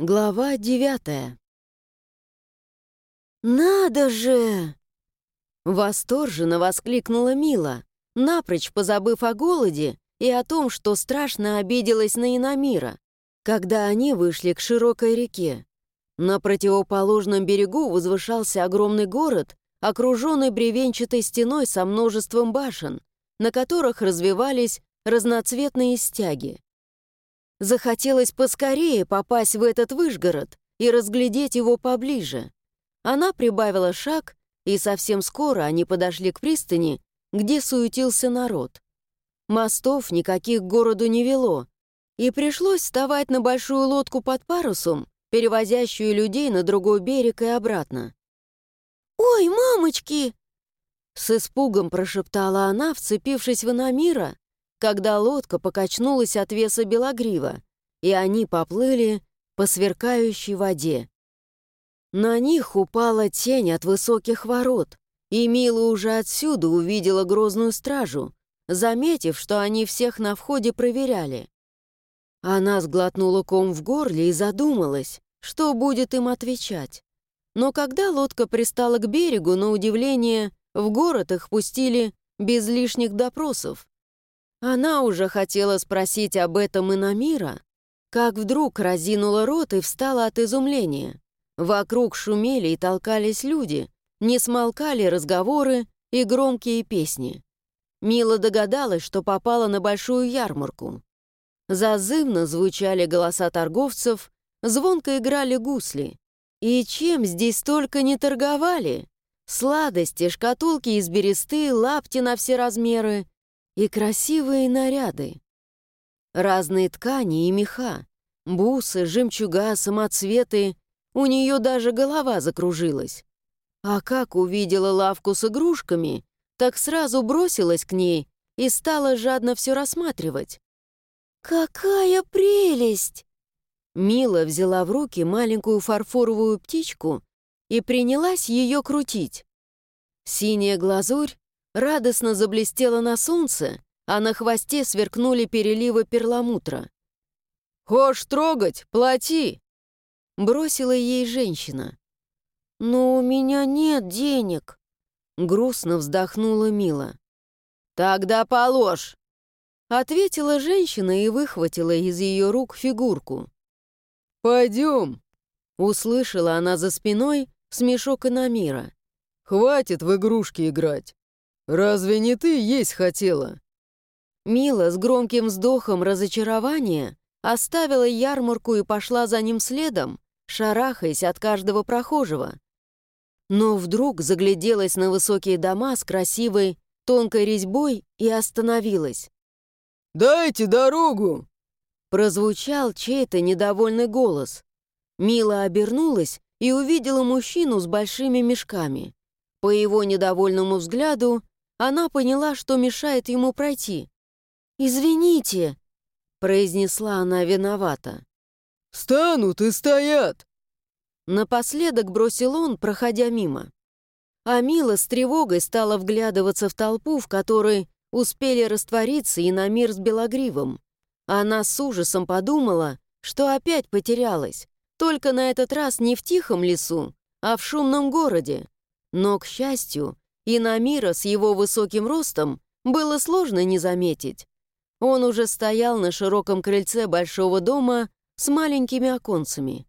Глава девятая. «Надо же!» Восторженно воскликнула Мила, напрочь позабыв о голоде и о том, что страшно обиделась на Инамира, когда они вышли к широкой реке. На противоположном берегу возвышался огромный город, окруженный бревенчатой стеной со множеством башен, на которых развивались разноцветные стяги. Захотелось поскорее попасть в этот Выжгород и разглядеть его поближе. Она прибавила шаг, и совсем скоро они подошли к пристани, где суетился народ. Мостов никаких к городу не вело, и пришлось вставать на большую лодку под парусом, перевозящую людей на другой берег и обратно. «Ой, мамочки!» С испугом прошептала она, вцепившись в Инамира, когда лодка покачнулась от веса белогрива, и они поплыли по сверкающей воде. На них упала тень от высоких ворот, и Мила уже отсюда увидела грозную стражу, заметив, что они всех на входе проверяли. Она сглотнула ком в горле и задумалась, что будет им отвечать. Но когда лодка пристала к берегу, на удивление, в город их пустили без лишних допросов. Она уже хотела спросить об этом и Намира, как вдруг разинула рот и встала от изумления. Вокруг шумели и толкались люди, не смолкали разговоры и громкие песни. Мила догадалась, что попала на большую ярмарку. Зазывно звучали голоса торговцев, звонко играли гусли. И чем здесь только не торговали? Сладости, шкатулки из бересты, лапти на все размеры, и красивые наряды. Разные ткани и меха, бусы, жемчуга, самоцветы. У нее даже голова закружилась. А как увидела лавку с игрушками, так сразу бросилась к ней и стала жадно все рассматривать. «Какая прелесть!» Мила взяла в руки маленькую фарфоровую птичку и принялась ее крутить. Синяя глазурь радостно заблестела на солнце, а на хвосте сверкнули переливы перламутра. «Хошь трогать, плати!» Бросила ей женщина. «Но у меня нет денег!» Грустно вздохнула Мила. «Тогда положь!» Ответила женщина и выхватила из ее рук фигурку. «Пойдем!» Услышала она за спиной смешок Инамира. «Хватит в игрушки играть!» «Разве не ты есть хотела?» Мила с громким вздохом разочарования оставила ярмарку и пошла за ним следом, шарахаясь от каждого прохожего. Но вдруг загляделась на высокие дома с красивой, тонкой резьбой и остановилась. «Дайте дорогу!» Прозвучал чей-то недовольный голос. Мила обернулась и увидела мужчину с большими мешками. По его недовольному взгляду она поняла, что мешает ему пройти. «Извините», — произнесла она виновата. «Станут и стоят!» Напоследок бросил он, проходя мимо. А Мила с тревогой стала вглядываться в толпу, в которой успели раствориться и на мир с Белогривом. Она с ужасом подумала, что опять потерялась, только на этот раз не в тихом лесу, а в шумном городе. Но, к счастью, и Намира с его высоким ростом было сложно не заметить. Он уже стоял на широком крыльце большого дома с маленькими оконцами.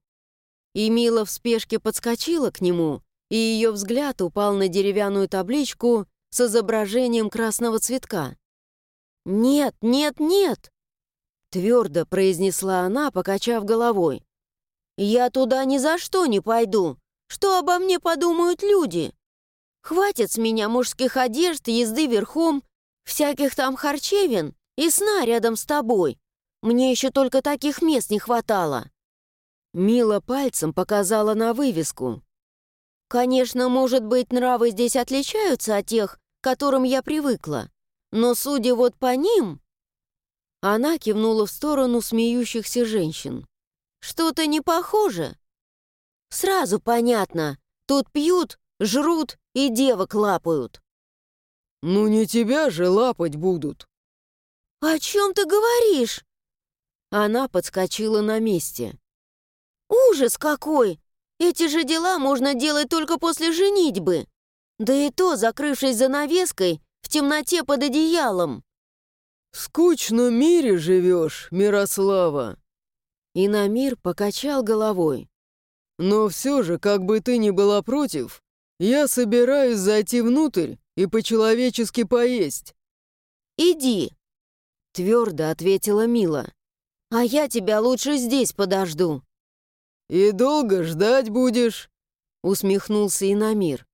И Мила в спешке подскочила к нему, и ее взгляд упал на деревянную табличку с изображением красного цветка. «Нет, нет, нет!» Твердо произнесла она, покачав головой. «Я туда ни за что не пойду. Что обо мне подумают люди? Хватит с меня мужских одежд, езды верхом, всяких там харчевин и сна рядом с тобой. Мне еще только таких мест не хватало». Мила пальцем показала на вывеску. «Конечно, может быть, нравы здесь отличаются от тех, к которым я привыкла, но, судя вот по ним...» Она кивнула в сторону смеющихся женщин. «Что-то не похоже?» «Сразу понятно. Тут пьют, жрут и девок лапают». «Ну не тебя же лапать будут». «О чем ты говоришь?» Она подскочила на месте. Ужас какой! Эти же дела можно делать только после женитьбы. Да и то, закрывшись занавеской, в темноте под одеялом. В скучном мире живешь, Мирослава. И Намир покачал головой. Но все же, как бы ты ни была против, я собираюсь зайти внутрь и по-человечески поесть. «Иди», — твердо ответила Мила. «А я тебя лучше здесь подожду». «И долго ждать будешь?» — усмехнулся Инамир.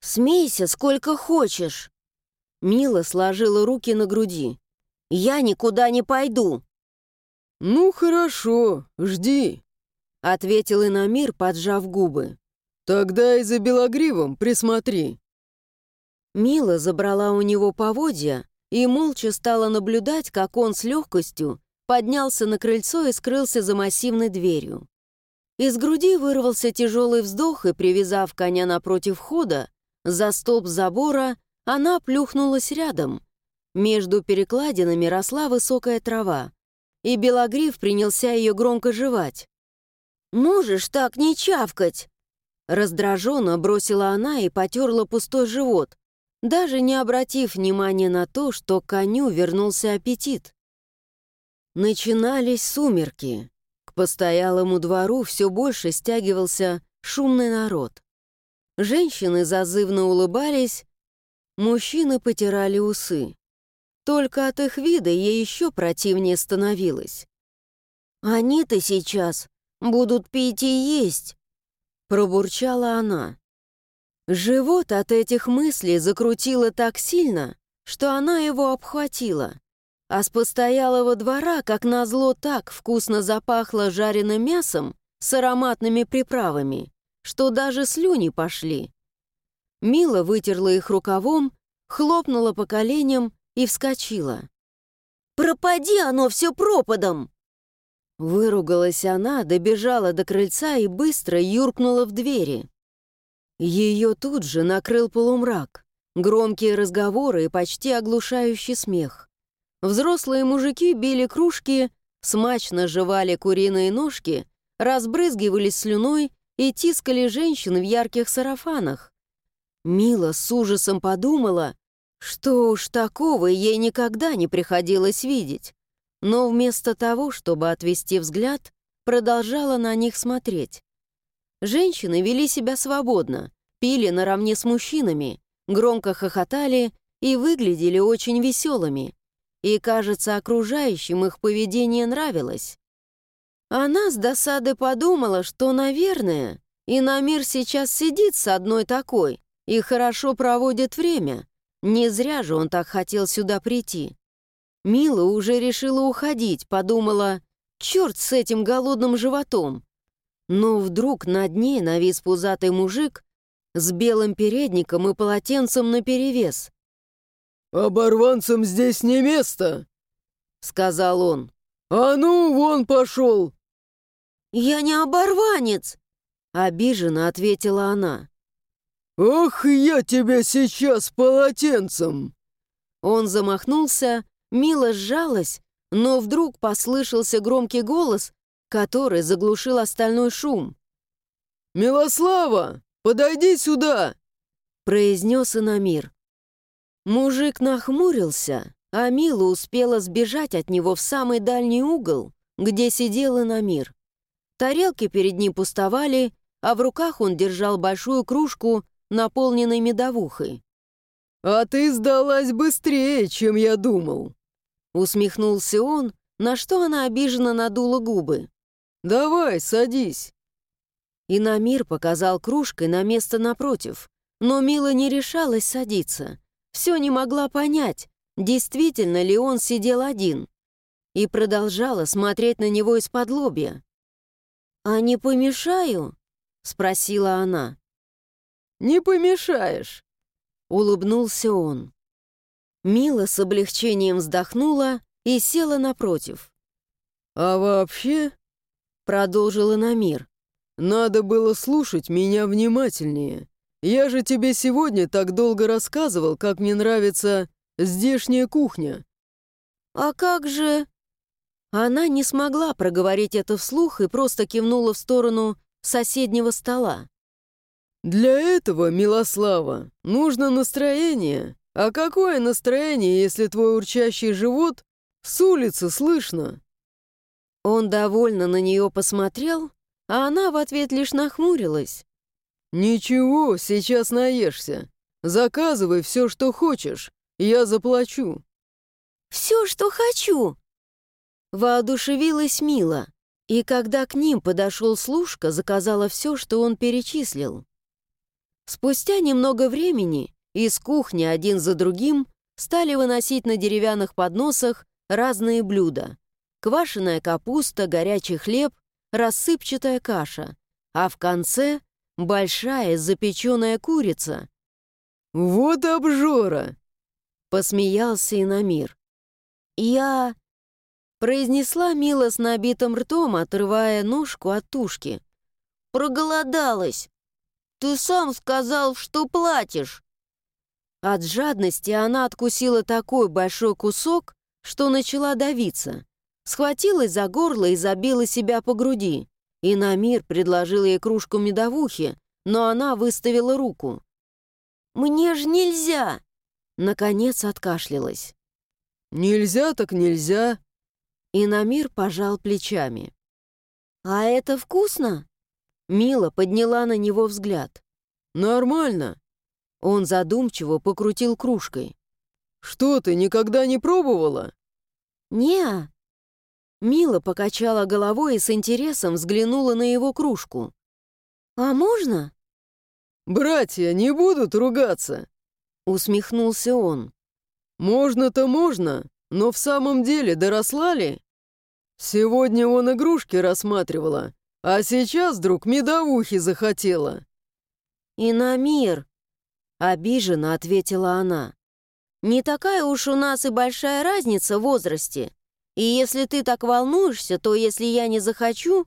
«Смейся сколько хочешь». Мила сложила руки на груди. «Я никуда не пойду». «Ну, хорошо, жди», — ответил Инамир, поджав губы. «Тогда и за Белогривом присмотри». Мила забрала у него поводья и молча стала наблюдать, как он с легкостью поднялся на крыльцо и скрылся за массивной дверью. Из груди вырвался тяжелый вздох, и, привязав коня напротив входа, за столб забора она плюхнулась рядом. Между перекладинами росла высокая трава, и Белогриф принялся ее громко жевать. «Можешь так не чавкать!» Раздраженно бросила она и потерла пустой живот, даже не обратив внимания на то, что коню вернулся аппетит. Начинались сумерки. К постоялому двору все больше стягивался шумный народ. Женщины зазывно улыбались, мужчины потирали усы. Только от их вида ей еще противнее становилось. «Они-то сейчас будут пить и есть», — пробурчала она. Живот от этих мыслей закрутило так сильно, что она его обхватила. А с постоялого двора, как назло, так вкусно запахло жареным мясом с ароматными приправами, что даже слюни пошли. Мила вытерла их рукавом, хлопнула по коленям и вскочила. «Пропади оно все пропадом!» Выругалась она, добежала до крыльца и быстро юркнула в двери. Ее тут же накрыл полумрак, громкие разговоры и почти оглушающий смех. Взрослые мужики били кружки, смачно жевали куриные ножки, разбрызгивались слюной и тискали женщин в ярких сарафанах. Мила с ужасом подумала, что уж такого ей никогда не приходилось видеть, но вместо того, чтобы отвести взгляд, продолжала на них смотреть. Женщины вели себя свободно, пили наравне с мужчинами, громко хохотали и выглядели очень веселыми и, кажется, окружающим их поведение нравилось. Она с досады подумала, что, наверное, и на мир сейчас сидит с одной такой и хорошо проводит время. Не зря же он так хотел сюда прийти. Мила уже решила уходить, подумала, черт с этим голодным животом. Но вдруг над ней навис пузатый мужик с белым передником и полотенцем наперевес. «Оборванцам здесь не место!» — сказал он. «А ну, вон пошел!» «Я не оборванец!» — обиженно ответила она. «Ох, я тебя сейчас полотенцем!» Он замахнулся, мило сжалась, но вдруг послышался громкий голос, который заглушил остальной шум. «Милослава, подойди сюда!» — произнес Инамир. Мужик нахмурился, а Мила успела сбежать от него в самый дальний угол, где сидел Инамир. Тарелки перед ним пустовали, а в руках он держал большую кружку, наполненной медовухой. «А ты сдалась быстрее, чем я думал!» Усмехнулся он, на что она обиженно надула губы. «Давай, садись!» Инамир показал кружкой на место напротив, но Мила не решалась садиться все не могла понять, действительно ли он сидел один, и продолжала смотреть на него из-под лобья. «А не помешаю?» — спросила она. «Не помешаешь», — улыбнулся он. Мила с облегчением вздохнула и села напротив. «А вообще...» — продолжила Намир. «Надо было слушать меня внимательнее. Я же тебе сегодня так долго рассказывал, как мне нравится здешняя кухня». «А как же...» Она не смогла проговорить это вслух и просто кивнула в сторону соседнего стола. «Для этого, Милослава, нужно настроение. А какое настроение, если твой урчащий живот с улицы слышно?» Он довольно на нее посмотрел, а она в ответ лишь нахмурилась. «Ничего, сейчас наешься. Заказывай все, что хочешь, я заплачу». «Все, что хочу!» Воодушевилась Мила, и когда к ним подошел служка, заказала все, что он перечислил. Спустя немного времени из кухни один за другим стали выносить на деревянных подносах разные блюда. Квашеная капуста, горячий хлеб, рассыпчатая каша, а в конце — большая запеченная курица. «Вот обжора!» — посмеялся Инамир. «Я...» — произнесла Мила с набитым ртом, отрывая ножку от тушки. «Проголодалась! Ты сам сказал, что платишь!» От жадности она откусила такой большой кусок, что начала давиться. Схватилась за горло и забила себя по груди. И Намир предложил ей кружку медовухи, но она выставила руку. «Мне ж нельзя!» Наконец откашлялась. «Нельзя так нельзя!» И Намир пожал плечами. «А это вкусно?» Мила подняла на него взгляд. «Нормально!» Он задумчиво покрутил кружкой. «Что ты, никогда не пробовала?» «Не-а». Мила покачала головой и с интересом взглянула на его кружку. «А можно?» «Братья не будут ругаться!» Усмехнулся он. «Можно-то можно, но в самом деле доросла ли? Сегодня он игрушки рассматривала, а сейчас вдруг медовухи захотела». «И на мир!» — обиженно ответила она. «Не такая уж у нас и большая разница в возрасте. И если ты так волнуешься, то если я не захочу,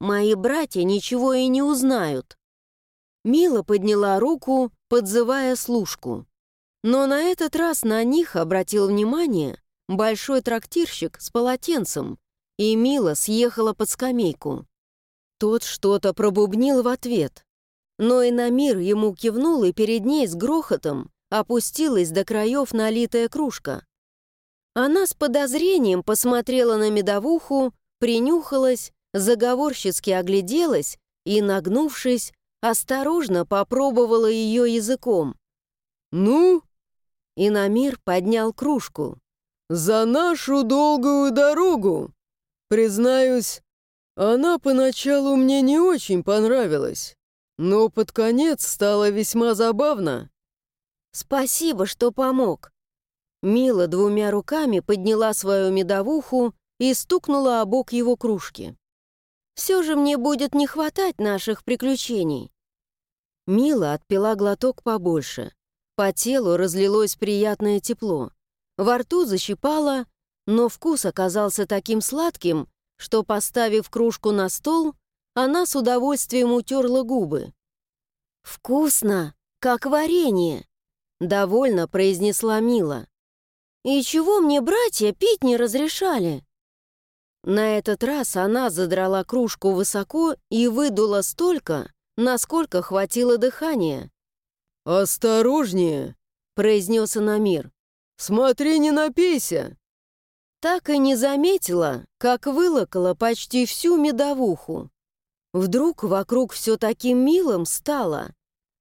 мои братья ничего и не узнают». Мила подняла руку, подзывая служку. Но на этот раз на них обратил внимание большой трактирщик с полотенцем, и Мила съехала под скамейку. Тот что-то пробубнил в ответ. Но и на мир ему кивнул, и перед ней с грохотом опустилась до краев налитая кружка. Она с подозрением посмотрела на медовуху, принюхалась, заговорщицки огляделась и, нагнувшись, осторожно попробовала ее языком. «Ну?» Инамир поднял кружку. «За нашу долгую дорогу! Признаюсь, она поначалу мне не очень понравилась, но под конец стало весьма забавно». «Спасибо, что помог». Мила двумя руками подняла свою медовуху и стукнула о бок его кружки. «Все же мне будет не хватать наших приключений». Мила отпила глоток побольше. По телу разлилось приятное тепло. Во рту защипало, но вкус оказался таким сладким, что, поставив кружку на стол, она с удовольствием утерла губы. «Вкусно, как варенье», — довольно произнесла Мила. «И чего мне братья пить не разрешали?» На этот раз она задрала кружку высоко и выдула столько, насколько хватило дыхания. «Осторожнее!» — произнес Анамир. «Смотри, не напейся!» Так и не заметила, как вылокала почти всю медовуху. Вдруг вокруг все таким милым стало.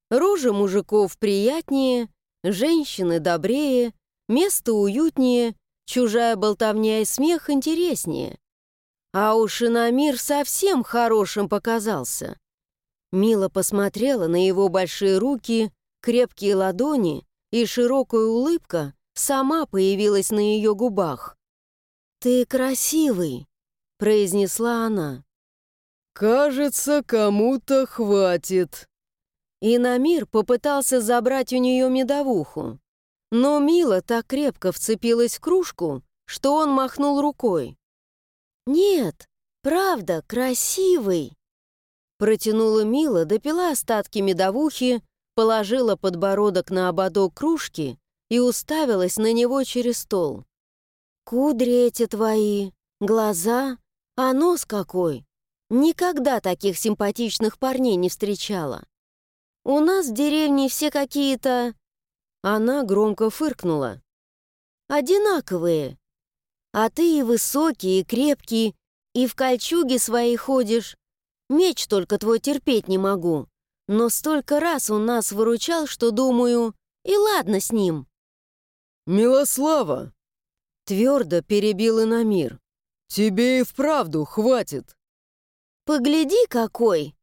Рожи мужиков приятнее, женщины добрее, место уютнее, чужая болтовня и смех интереснее. А уж и на мир совсем хорошим показался. Мила посмотрела на его большие руки, крепкие ладони, и широкая улыбка сама появилась на ее губах. «Ты красивый», — произнесла она. «Кажется, кому-то хватит». И Намир попытался забрать у нее медовуху. Но Мила так крепко вцепилась в кружку, что он махнул рукой. «Нет, правда, красивый!» Протянула Мила, допила остатки медовухи, положила подбородок на ободок кружки и уставилась на него через стол. «Кудри эти твои, Глаза, а нос какой. Никогда таких симпатичных парней не встречала. У нас в деревне все какие-то...» Она громко фыркнула. «Одинаковые. А ты и высокий, и крепкий, и в кольчуге своей ходишь. Меч только твой терпеть не могу. Но столько раз он нас выручал, что думаю, и ладно с ним». «Милослава!» Твердо перебил Инамир. «Тебе и вправду хватит!» «Погляди, какой!»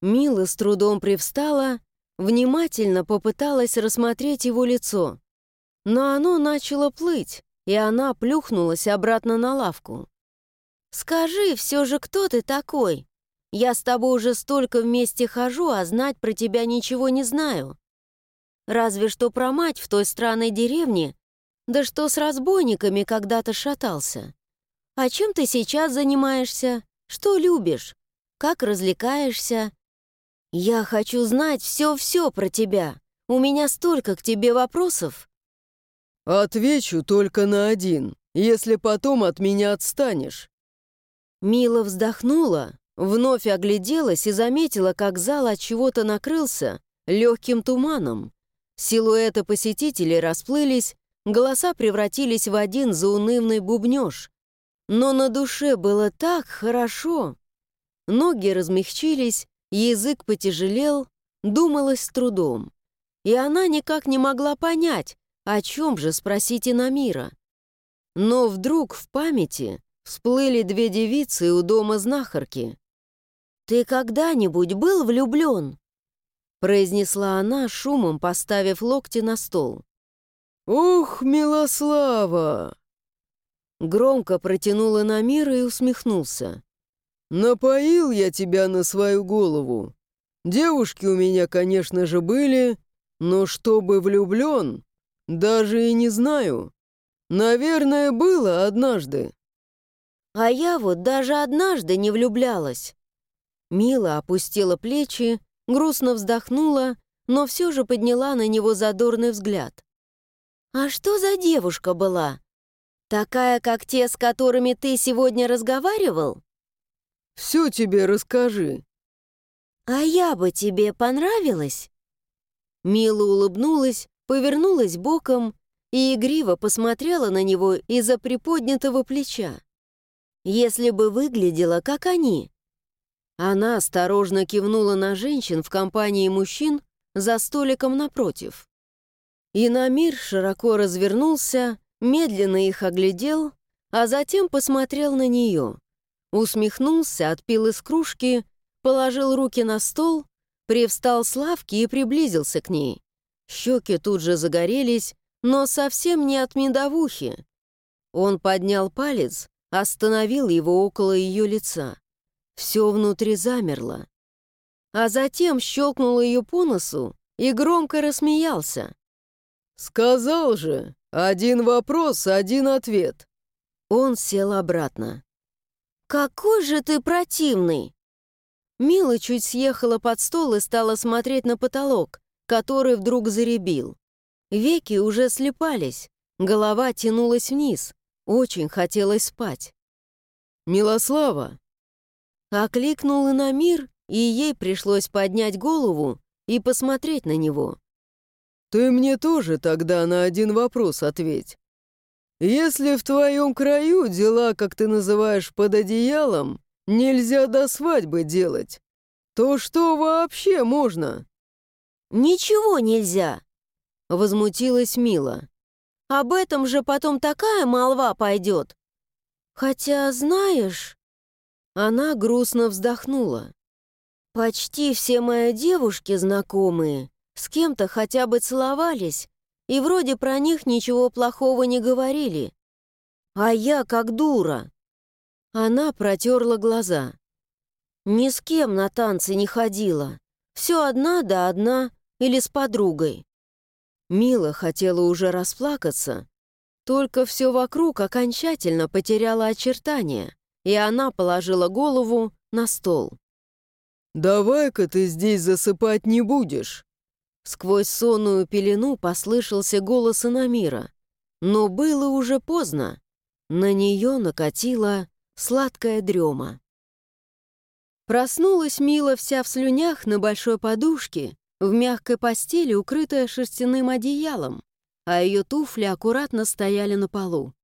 Мила с трудом привстала, внимательно попыталась рассмотреть его лицо. Но оно начало плыть, и она плюхнулась обратно на лавку. «Скажи все же, кто ты такой? Я с тобой уже столько вместе хожу, а знать про тебя ничего не знаю. Разве что про мать в той странной деревне, да что с разбойниками когда-то шатался. А чем ты сейчас занимаешься? Что любишь? Как развлекаешься? «Я хочу знать все-все про тебя. У меня столько к тебе вопросов». «Отвечу только на один, если потом от меня отстанешь». Мила вздохнула, вновь огляделась и заметила, как зал от чего-то накрылся легким туманом. Силуэты посетителей расплылись, голоса превратились в один заунывный бубнёж. Но на душе было так хорошо. Ноги размягчились, Язык потяжелел, думалось с трудом. И она никак не могла понять, о чем же спросить Инамира. Но вдруг в памяти всплыли две девицы у дома знахарки. «Ты когда-нибудь был влюблен?» произнесла она, шумом поставив локти на стол. «Ух, Милослава!» Громко протянула на мир и усмехнулся. «Напоил я тебя на свою голову. Девушки у меня, конечно же, были, но чтобы влюблен, даже и не знаю. Наверное, было однажды». «А я вот даже однажды не влюблялась». Мила опустила плечи, грустно вздохнула, но все же подняла на него задорный взгляд. «А что за девушка была? Такая, как те, с которыми ты сегодня разговаривал?» Все тебе расскажи». «А я бы тебе понравилась?» Мила улыбнулась, повернулась боком и игриво посмотрела на него из-за приподнятого плеча. «Если бы выглядела, как они». Она осторожно кивнула на женщин в компании мужчин за столиком напротив. И на мир широко развернулся, медленно их оглядел, а затем посмотрел на нее. Усмехнулся, отпил из кружки, положил руки на стол, привстал с лавки и приблизился к ней. Щеки тут же загорелись, но совсем не от медовухи. Он поднял палец, остановил его около ее лица. Все внутри замерло. А затем щелкнул ее по носу и громко рассмеялся. «Сказал же, один вопрос, один ответ». Он сел обратно. «Какой же ты противный!» Мила чуть съехала под стол и стала смотреть на потолок, который вдруг заребил. Веки уже слепались, голова тянулась вниз, очень хотелось спать. «Милослава!» Окликнул и на мир, и ей пришлось поднять голову и посмотреть на него. «Ты мне тоже тогда на один вопрос ответь. Если в твоем краю дела, как ты называешь, под одеялом, нельзя до свадьбы делать, то что вообще можно?» «Ничего нельзя», — возмутилась Мила. «Об этом же потом такая молва пойдет. Хотя, знаешь...» Она грустно вздохнула. «Почти все мои девушки знакомые с кем-то хотя бы целовались, и вроде про них ничего плохого не говорили. А я как дура. Она протерла глаза. Ни с кем на танцы не ходила. Все одна да одна или с подругой. Мила хотела уже расплакаться, только все вокруг окончательно потеряло очертания, и она положила голову на стол. «Давай-ка ты здесь засыпать не будешь», Сквозь сонную пелену послышался голос Инамира. Но было уже поздно. На нее накатила сладкая дрема. Проснулась Мила вся в слюнях на большой подушке, в мягкой постели, укрытая шерстяным одеялом, а ее туфли аккуратно стояли на полу.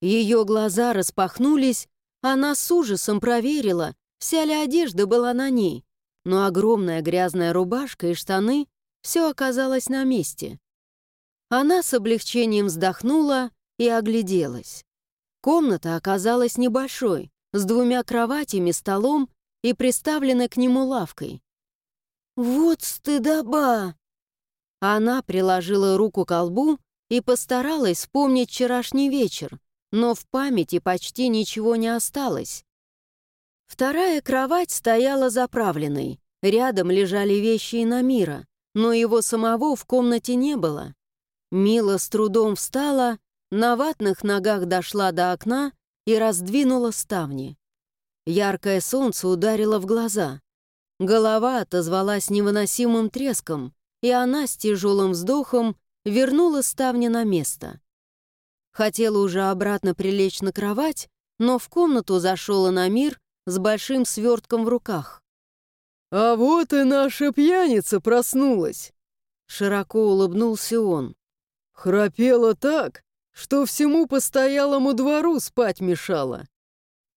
Ее глаза распахнулись, она с ужасом проверила, вся ли одежда была на ней, но огромная грязная рубашка и штаны все оказалось на месте. Она с облегчением вздохнула и огляделась. Комната оказалась небольшой, с двумя кроватями, столом и приставленной к нему лавкой. «Вот стыдоба!» Она приложила руку к колбу и постаралась вспомнить вчерашний вечер, но в памяти почти ничего не осталось. Вторая кровать стояла заправленной, рядом лежали вещи Инамира, но его самого в комнате не было. Мила с трудом встала, на ватных ногах дошла до окна и раздвинула ставни. Яркое солнце ударило в глаза. Голова отозвалась невыносимым треском, и она с тяжелым вздохом вернула ставни на место. Хотела уже обратно прилечь на кровать, но в комнату зашел Анамир с большим свертком в руках. «А вот и наша пьяница проснулась!» Широко улыбнулся он. «Храпела так, что всему постоялому двору спать мешала».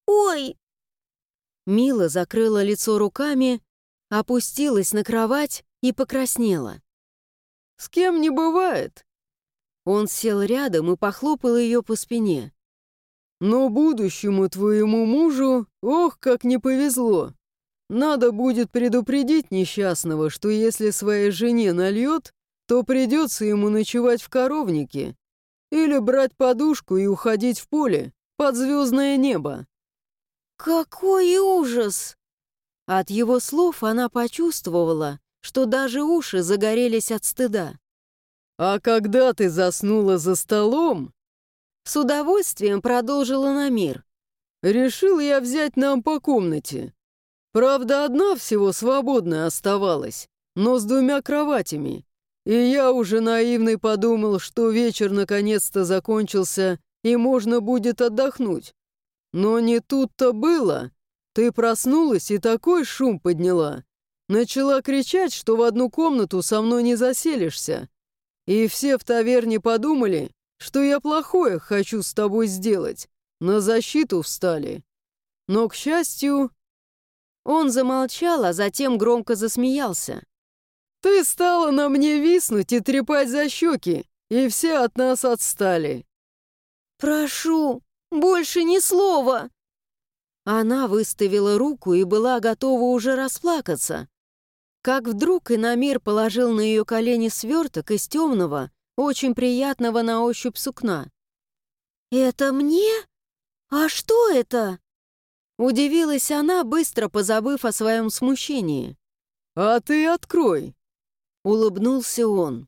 «Ой!» Мила закрыла лицо руками, опустилась на кровать и покраснела. «С кем не бывает?» Он сел рядом и похлопал ее по спине. «Но будущему твоему мужу, ох, как не повезло. Надо будет предупредить несчастного, что если своей жене нальет, то придется ему ночевать в коровнике или брать подушку и уходить в поле под звездное небо». «Какой ужас!» От его слов она почувствовала, что даже уши загорелись от стыда. «А когда ты заснула за столом?» С удовольствием продолжила на мир. «Решил я взять нам по комнате. Правда, одна всего свободная оставалась, но с двумя кроватями. И я уже наивный подумал, что вечер наконец-то закончился и можно будет отдохнуть. Но не тут-то было. Ты проснулась и такой шум подняла. Начала кричать, что в одну комнату со мной не заселишься. И все в таверне подумали, что я плохое хочу с тобой сделать. На защиту встали. Но, к счастью... Он замолчал, а затем громко засмеялся. Ты стала на мне виснуть и трепать за щеки, и все от нас отстали. «Прошу, больше ни слова!» Она выставила руку и была готова уже расплакаться, как вдруг Инамир положил на ее колени сверток из темного, очень приятного на ощупь сукна. «Это мне? А что это?» Удивилась она, быстро позабыв о своем смущении. «А ты открой!» Улыбнулся он.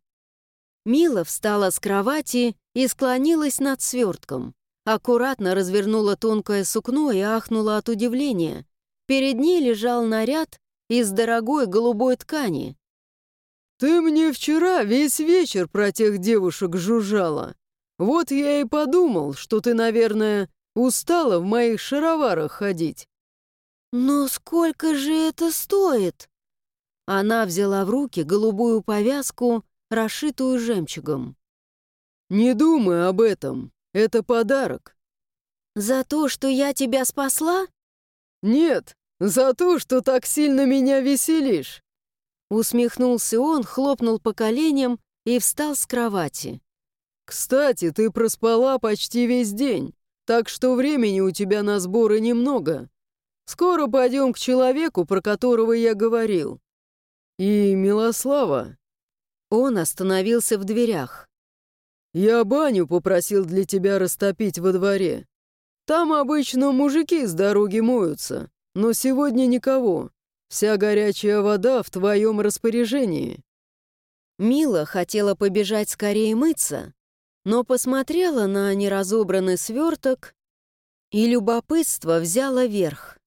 Мила встала с кровати и склонилась над свертком. Аккуратно развернула тонкое сукно и ахнула от удивления. Перед ней лежал наряд из дорогой голубой ткани. «Ты мне вчера весь вечер про тех девушек жужжала. Вот я и подумал, что ты, наверное, устала в моих шароварах ходить». «Но сколько же это стоит?» Она взяла в руки голубую повязку, расшитую жемчугом. «Не думай об этом. Это подарок». «За то, что я тебя спасла?» «Нет, «За то, что так сильно меня веселишь!» Усмехнулся он, хлопнул по коленям и встал с кровати. «Кстати, ты проспала почти весь день, так что времени у тебя на сборы немного. Скоро пойдем к человеку, про которого я говорил. И, Милослава...» Он остановился в дверях. «Я баню попросил для тебя растопить во дворе. Там обычно мужики с дороги моются. Но сегодня никого. Вся горячая вода в твоем распоряжении». Мила хотела побежать скорее мыться, но посмотрела на неразобранный сверток, и любопытство взяло верх.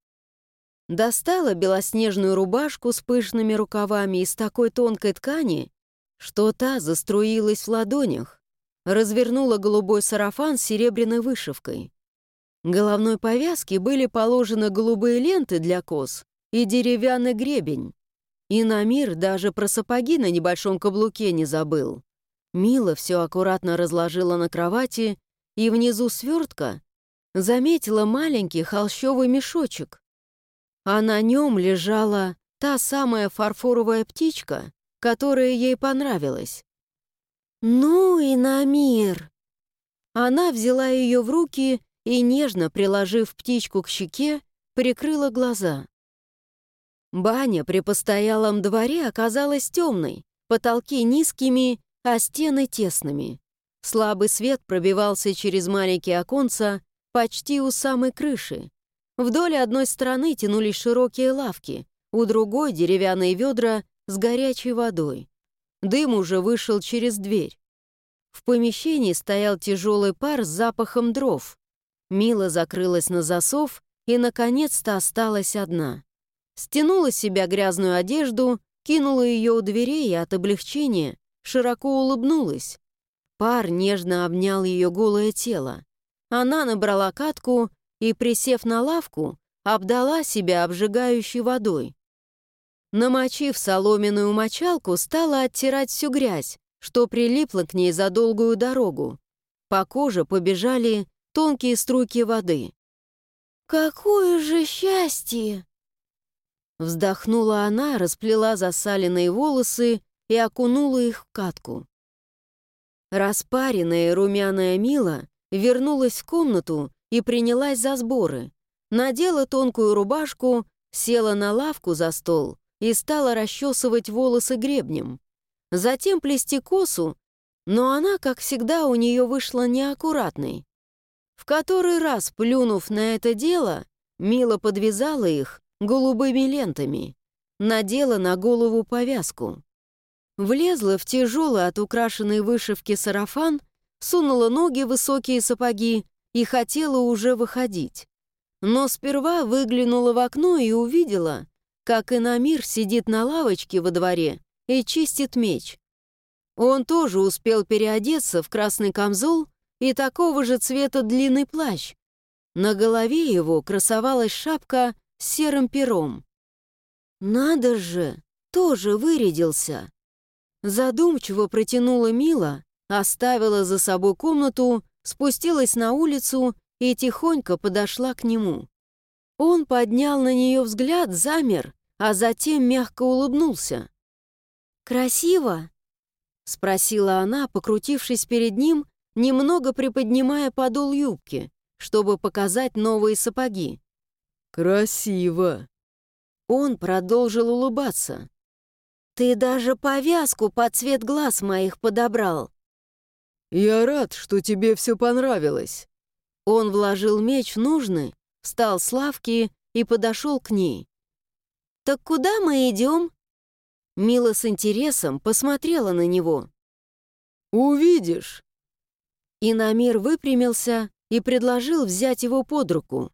Достала белоснежную рубашку с пышными рукавами из такой тонкой ткани, что та заструилась в ладонях. развернула голубой сарафан с серебряной вышивкой. Головной повязке были положены голубые ленты для кос и деревянный гребень. И на мир даже про сапоги на небольшом каблуке не забыл. Мила все аккуратно разложила на кровати, и внизу свертка заметила маленький холщовый мешочек. А на нем лежала та самая фарфоровая птичка, которая ей понравилась. «Ну и на мир!» Она взяла ее в руки и, нежно приложив птичку к щеке, прикрыла глаза. Баня при постоялом дворе оказалась темной, потолки низкими, а стены тесными. Слабый свет пробивался через маленькие оконца почти у самой крыши. Вдоль одной стороны тянулись широкие лавки, у другой — деревянные ведра с горячей водой. Дым уже вышел через дверь. В помещении стоял тяжелый пар с запахом дров. Мила закрылась на засов и, наконец-то, осталась одна. Стянула с себя грязную одежду, кинула ее у дверей и от облегчения широко улыбнулась. Пар нежно обнял ее голое тело. Она набрала катку и, присев на лавку, обдала себя обжигающей водой. Намочив соломенную мочалку, стала оттирать всю грязь, что прилипло к ней за долгую дорогу. По коже побежали тонкие струйки воды. «Какое же счастье!» Вздохнула она, расплела засаленные волосы и окунула их в катку. Распаренная румяная Мила вернулась в комнату и принялась за сборы. Надела тонкую рубашку, села на лавку за стол и стала расчесывать волосы гребнем. Затем плести косу, но она, как всегда, у нее вышла неаккуратной. В который раз, плюнув на это дело, Мила подвязала их голубыми лентами, надела на голову повязку. Влезла в тяжелый от украшенной вышивки сарафан, сунула ноги в высокие сапоги и хотела уже выходить. Но сперва выглянула в окно и увидела, как Инамир сидит на лавочке во дворе и чистит меч. Он тоже успел переодеться в красный камзол и такого же цвета длинный плащ. На голове его красовалась шапка серым пером. «Надо же, тоже вырядился!» Задумчиво протянула Мила, оставила за собой комнату, спустилась на улицу и тихонько подошла к нему. Он поднял на нее взгляд, замер, а затем мягко улыбнулся. «Красиво?» — спросила она, покрутившись перед ним, немного приподнимая подол юбки, чтобы показать новые сапоги. «Красиво!» Он продолжил улыбаться. «Ты даже повязку под цвет глаз моих подобрал». «Я рад, что тебе все понравилось». Он вложил меч в нужный, встал с лавки и подошел к ней. «Так куда мы идем?» Мила с интересом посмотрела на него. «Увидишь». Инамир выпрямился и предложил взять его под руку.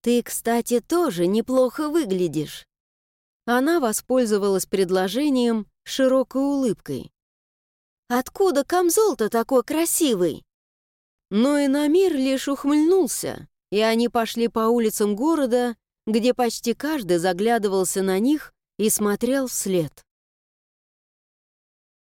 «Ты, кстати, тоже неплохо выглядишь». Она воспользовалась предложением широкой улыбкой. «Откуда камзол-то такой красивый?» Но Инамир лишь ухмыльнулся, и они пошли по улицам города, где почти каждый заглядывался на них и смотрел вслед.